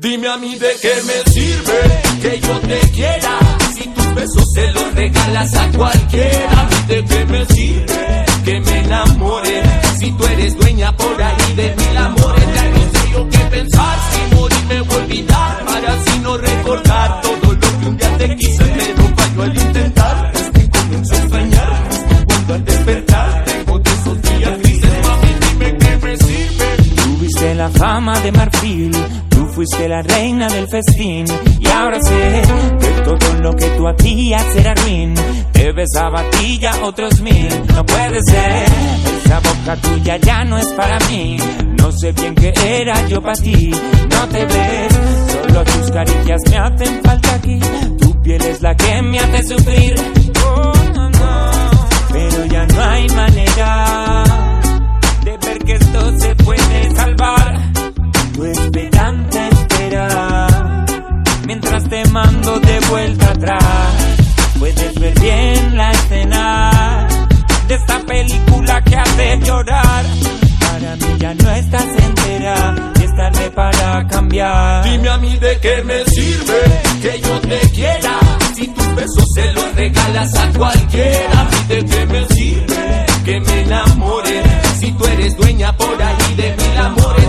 Dime a mí de qué me sirve que yo te quiera. Si tus besos se los regalas a cualquiera. De qué me sirve que me enamore. Si tú eres dueña por ahí de mil amores. Ya no sé yo qué pensar. Si morirme voy a olvidar. Para así no recordar todo lo que un día te quise. Pero fallo al intentar. Es que comienzo a extrañar. Cuando al despertar tengo de esos días grises. Mami, dime qué me sirve. Tuviste la fama de marfil, fuiste la reina del festín. Y ahora sé que todo lo que tú hacías era ruin. Te besaba a ti y a otros mil. No puede ser, esa boca tuya ya no es para mí. No sé bien qué era yo para ti. No te ves, solo tus caricias me hacen falta aquí. Tu piel es la que me hace sufrir. Esta película que hace llorar. Para mí ya no estás entera es tarde para cambiar. Dime a mí de qué me sirve que yo te quiera. Si tus besos se los regalas a cualquiera. A de qué me sirve que me enamore. Si tú eres dueña por ahí de mil amores.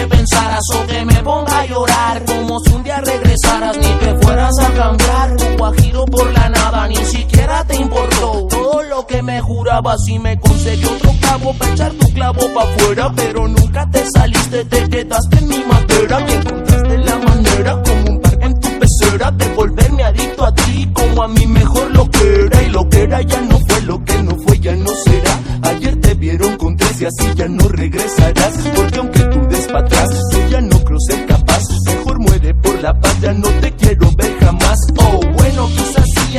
Me pensaras o que me ponga a llorar. Como si un día regresaras ni te fueras a cambiar. Tu guajiro por la nada ni siquiera te importó. Todo lo que me jurabas y me consiguió otro clavo para echar tu clavo pa' afuera. Pero nunca te saliste, te quedaste en mi madera. Y encontraste la manera como un parque en tu pecera De volverme adicto a ti como a mí mejor lo que era. Y lo que era ya no fue, lo que no fue ya no será. Ayer te vieron con tres y así ya no regresarás. Porque aunque tú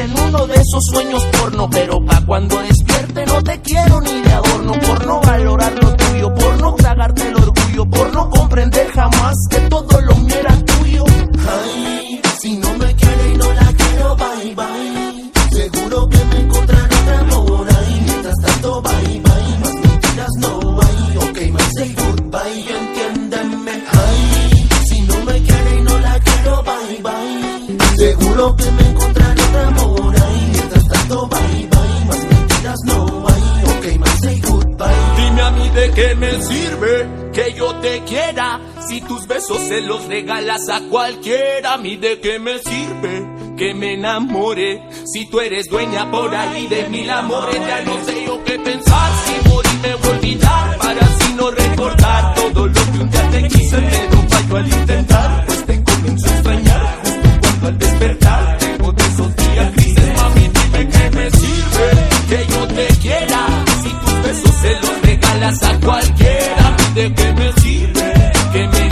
en uno de esos sueños porno Pero pa' cuando despierte no te quiero ni de adorno Por no valorar lo tuyo, por no tragarte el orgullo Por no comprender jamás que todo lo mío era tuyo. Ay, si no me quiere y no la quiero, bye bye. Seguro que me encontraré otro amor ahí Mientras tanto, bye de qué me sirve que yo te quiera. Si tus besos se los regalas a cualquiera, a mí de qué me sirve que me enamore. Si tú eres dueña por ahí de mil amores, ya no sé yo qué pensar. Si morirme voy a a cualquiera. ¿De qué me sirve? Que me